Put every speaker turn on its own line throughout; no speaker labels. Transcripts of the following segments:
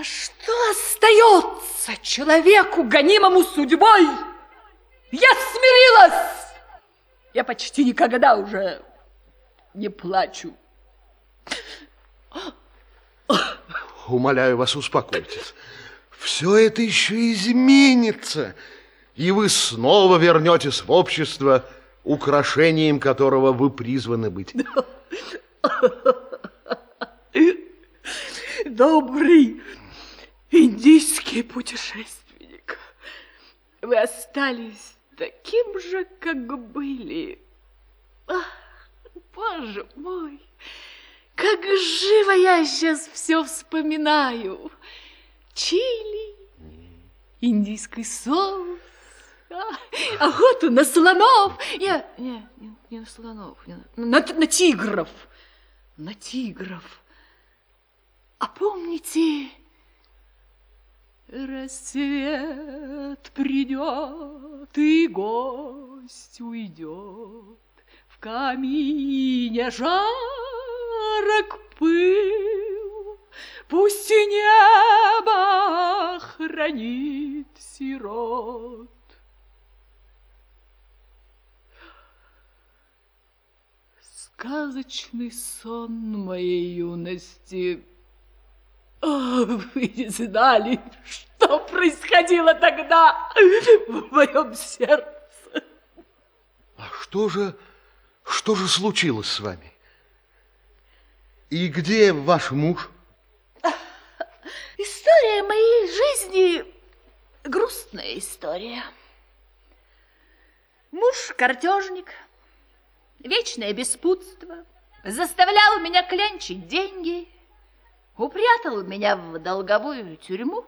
А что остается человеку, гонимому судьбой? Я смирилась! Я почти никогда уже не плачу.
Умоляю вас, успокойтесь. Все это еще изменится, и вы снова вернетесь в общество, украшением которого вы призваны быть.
Добрый индийский путешественник, вы остались таким же, как были. Ах, боже мой, как живо я сейчас все вспоминаю. Чили, индийский соус, а, охоту на слонов. Не, не, не, не на слонов, не на, на, на тигров. На тигров. А помните, рассвет придет и гость уйдет, В камине жарок пыл, Пусть небо хранит сирот. Сказочный сон моей юности — о, вы не знали, что происходило тогда в моем сердце.
А что же, что же случилось с вами? И где ваш муж?
История моей жизни грустная история. Муж картежник, вечное беспутство, заставлял меня клянчить деньги – упрятал меня в долговую тюрьму.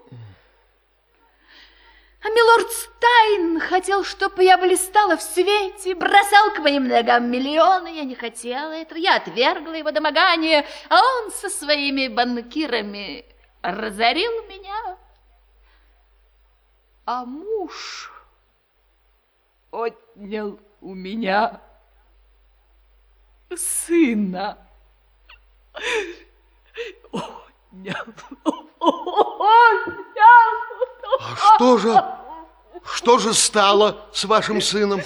А милорд Стайн хотел, чтобы я блистала в свете, бросал к моим ногам миллионы. Я не хотела этого, я отвергла его домогание, а он со своими банкирами разорил меня. А муж отнял у меня сына.
А что же, что же стало с вашим сыном?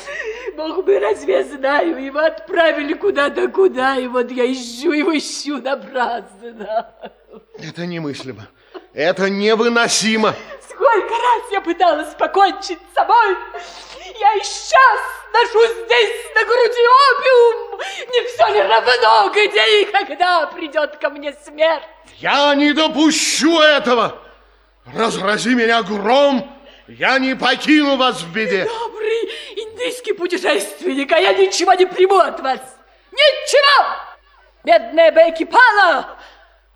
Бог бы разве знаю, его отправили куда-то куда, и вот я ищу его, ищу напрасно.
Это немыслимо, это невыносимо.
Сколько раз я пыталась покончить с собой, я и сейчас ношу здесь на груди опиум. Ли равно, где и когда придет ко мне смерть?
Я не допущу этого. Разрази меня гром, я не покину вас в беде.
Добрый индийский путешественник, а я ничего не приму от вас. Ничего! Бедная Бекки пала,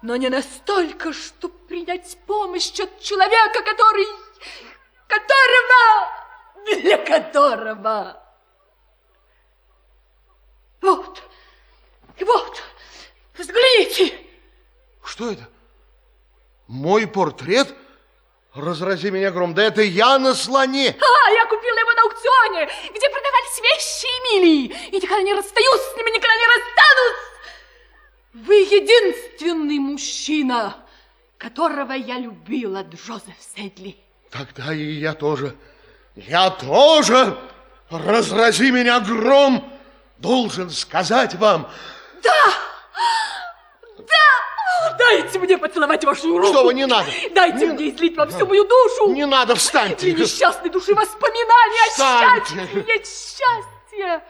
но не настолько, чтобы принять помощь от человека, который... которого для которого... Вот, вот, взгляните.
Что это? Мой портрет? Разрази меня гром, да это я на слоне.
А, я купила его на аукционе, где продавались вещи Эмилии. И никогда не расстаюсь с ними, никогда не расстанусь. Вы единственный мужчина, которого я любила, Джозеф Седли.
Тогда и я тоже. Я тоже, разрази меня гром, должен сказать вам...
Да! Дайте мне поцеловать вашу руку.
Что вы, не надо.
Дайте
не...
мне излить вам всю мою душу.
Не надо, встаньте.
Для несчастной души воспоминания
встаньте.
о счастье, счастье.